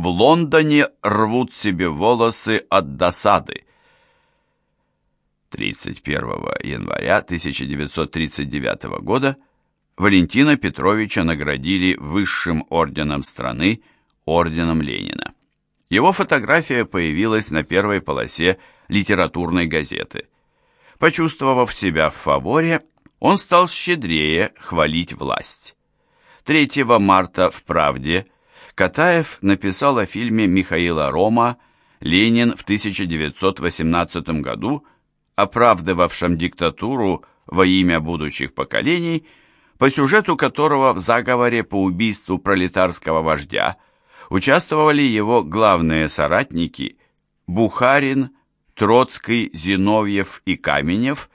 В Лондоне рвут себе волосы от досады. 31 января 1939 года Валентина Петровича наградили высшим орденом страны, орденом Ленина. Его фотография появилась на первой полосе литературной газеты. Почувствовав себя в фаворе, он стал щедрее хвалить власть. 3 марта в «Правде» Катаев написал о фильме Михаила Рома «Ленин в 1918 году», оправдывавшем диктатуру во имя будущих поколений, по сюжету которого в заговоре по убийству пролетарского вождя участвовали его главные соратники Бухарин, Троцкий, Зиновьев и Каменев,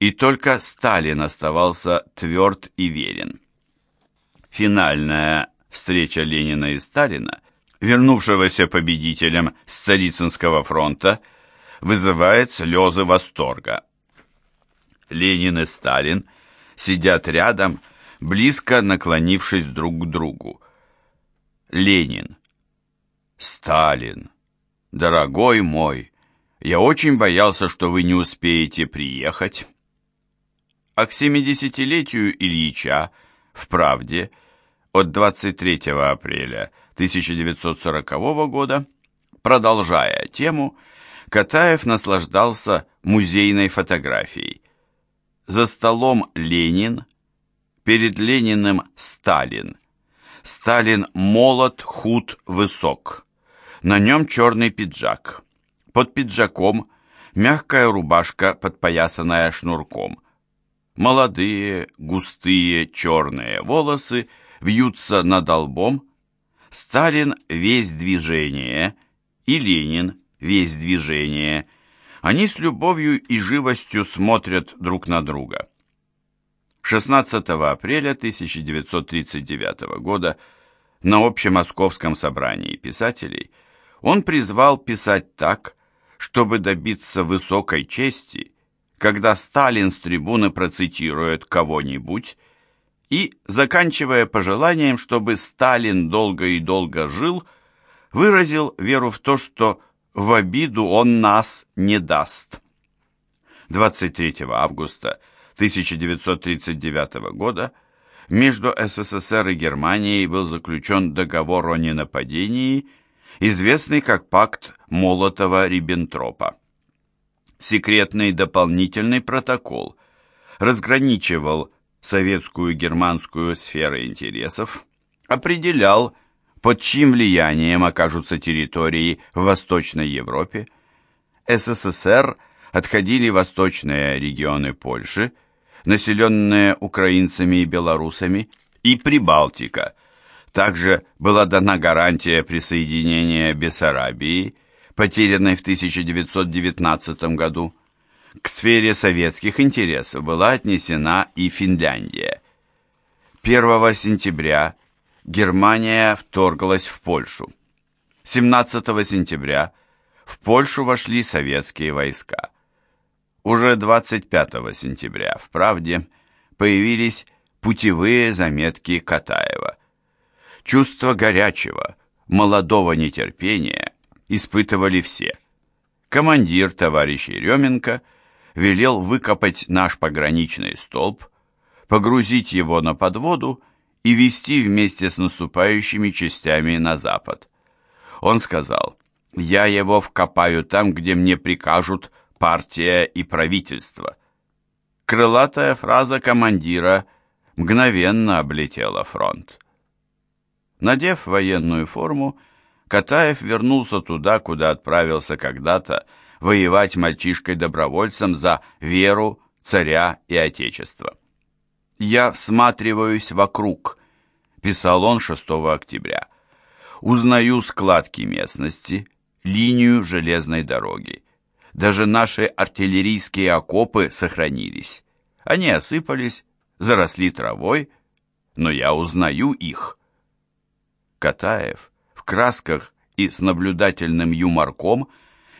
и только Сталин оставался тверд и верен. Финальная встреча Ленина и Сталина, вернувшегося победителем с Царицынского фронта, вызывает слезы восторга. Ленин и Сталин сидят рядом, близко наклонившись друг к другу. Ленин. Сталин. Дорогой мой, я очень боялся, что вы не успеете приехать. А к 70-летию Ильича в «Правде» от 23 апреля 1940 года, продолжая тему, Катаев наслаждался музейной фотографией. За столом Ленин, перед Лениным Сталин. Сталин молод, худ, высок. На нем черный пиджак. Под пиджаком мягкая рубашка, подпоясанная шнурком. Молодые, густые, черные волосы вьются над лбом. Сталин весь движение и Ленин весь движение. Они с любовью и живостью смотрят друг на друга. 16 апреля 1939 года на Общемосковском собрании писателей он призвал писать так, чтобы добиться высокой чести, когда Сталин с трибуны процитирует кого-нибудь, и, заканчивая пожеланием, чтобы Сталин долго и долго жил, выразил веру в то, что в обиду он нас не даст. 23 августа 1939 года между СССР и Германией был заключен договор о ненападении, известный как пакт Молотова-Риббентропа. Секретный дополнительный протокол разграничивал советскую германскую сферы интересов, определял, под чьим влиянием окажутся территории в Восточной Европе. СССР отходили восточные регионы Польши, населенные украинцами и белорусами, и Прибалтика. Также была дана гарантия присоединения Бессарабии, потерянной в 1919 году. К сфере советских интересов была отнесена и Финляндия. 1 сентября Германия вторглась в Польшу. 17 сентября в Польшу вошли советские войска. Уже 25 сентября в «Правде» появились путевые заметки Катаева. Чувство горячего, молодого нетерпения испытывали все. Командир, товарищ Еременко, велел выкопать наш пограничный столб, погрузить его на подводу и вести вместе с наступающими частями на запад. Он сказал, «Я его вкопаю там, где мне прикажут партия и правительство». Крылатая фраза командира мгновенно облетела фронт. Надев военную форму, Катаев вернулся туда, куда отправился когда-то воевать мальчишкой-добровольцем за веру, царя и отечество. «Я всматриваюсь вокруг», — писал он 6 октября. «Узнаю складки местности, линию железной дороги. Даже наши артиллерийские окопы сохранились. Они осыпались, заросли травой, но я узнаю их». Катаев в красках и с наблюдательным юморком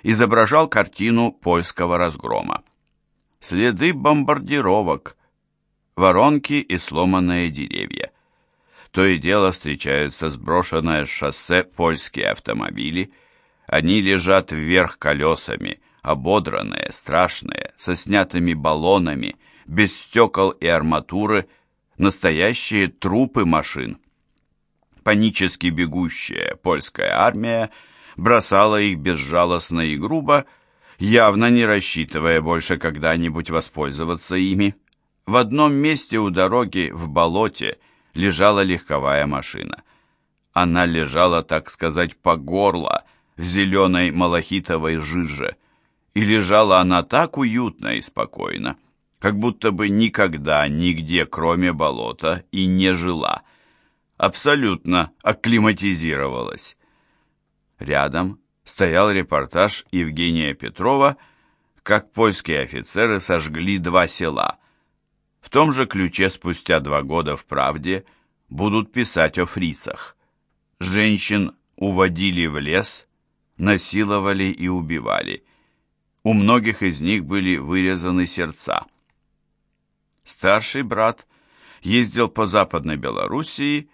изображал картину польского разгрома. Следы бомбардировок, воронки и сломанные деревья. то и дело встречаются сброшенные с шоссе польские автомобили. Они лежат вверх колесами, ободранные, страшные, со снятыми баллонами, без стекол и арматуры, настоящие трупы машин. Панически бегущая польская армия бросала их безжалостно и грубо, явно не рассчитывая больше когда-нибудь воспользоваться ими. В одном месте у дороги в болоте лежала легковая машина. Она лежала, так сказать, по горло в зеленой малахитовой жиже. И лежала она так уютно и спокойно, как будто бы никогда нигде, кроме болота, и не жила. Абсолютно акклиматизировалась. Рядом стоял репортаж Евгения Петрова, как польские офицеры сожгли два села – в том же ключе спустя два года в «Правде» будут писать о фрицах. Женщин уводили в лес, насиловали и убивали. У многих из них были вырезаны сердца. Старший брат ездил по Западной Белоруссии,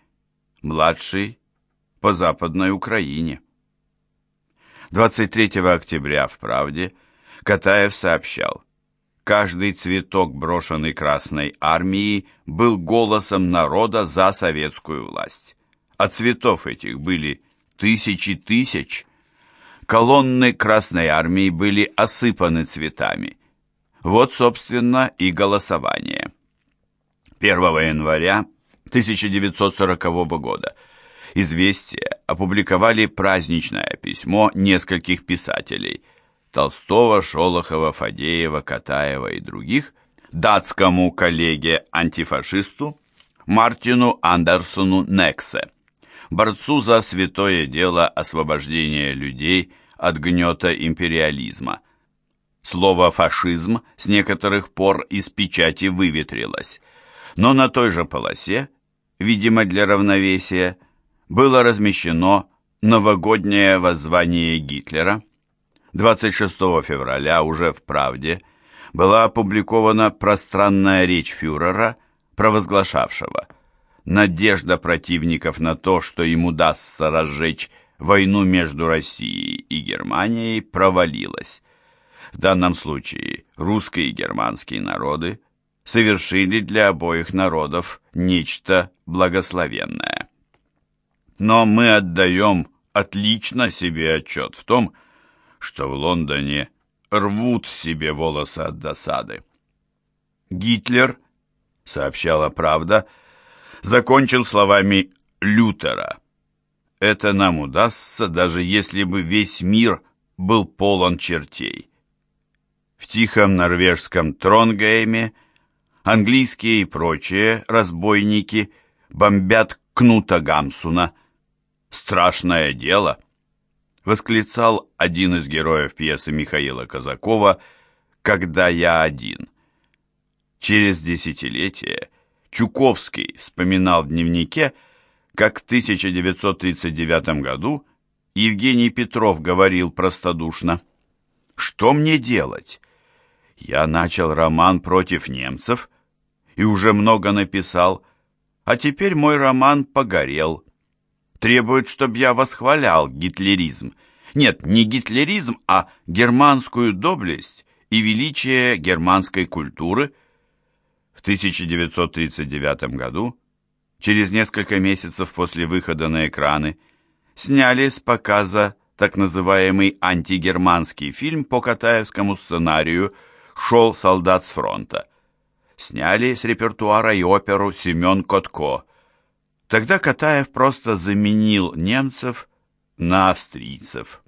младший – по Западной Украине. 23 октября в «Правде» Катаев сообщал, Каждый цветок, брошенный Красной Армией, был голосом народа за советскую власть. А цветов этих были тысячи тысяч. Колонны Красной Армии были осыпаны цветами. Вот, собственно, и голосование. 1 января 1940 года «Известия» опубликовали праздничное письмо нескольких писателей – Толстого, Шолохова, Фадеева, Катаева и других, датскому коллеге-антифашисту Мартину Андерсону Нексе, борцу за святое дело освобождения людей от гнета империализма. Слово «фашизм» с некоторых пор из печати выветрилось, но на той же полосе, видимо для равновесия, было размещено новогоднее воззвание Гитлера – 26 февраля уже в «Правде» была опубликована пространная речь фюрера, провозглашавшего «Надежда противников на то, что им удастся разжечь войну между Россией и Германией, провалилась. В данном случае русские и германские народы совершили для обоих народов нечто благословенное. Но мы отдаем отлично себе отчет в том, что в Лондоне рвут себе волосы от досады. Гитлер, сообщала правда, закончил словами Лютера. Это нам удастся, даже если бы весь мир был полон чертей. В тихом норвежском Тронгейме английские и прочие разбойники бомбят Кнута Гамсуна. Страшное дело восклицал один из героев пьесы Михаила Казакова «Когда я один». Через десятилетие Чуковский вспоминал в дневнике, как в 1939 году Евгений Петров говорил простодушно «Что мне делать? Я начал роман против немцев и уже много написал, а теперь мой роман погорел» требует, чтобы я восхвалял гитлеризм. Нет, не гитлеризм, а германскую доблесть и величие германской культуры. В 1939 году, через несколько месяцев после выхода на экраны, сняли с показа так называемый антигерманский фильм по Катаевскому сценарию «Шел солдат с фронта». Сняли с репертуара и оперу Семен Котко – Тогда Катаев просто заменил немцев на австрийцев.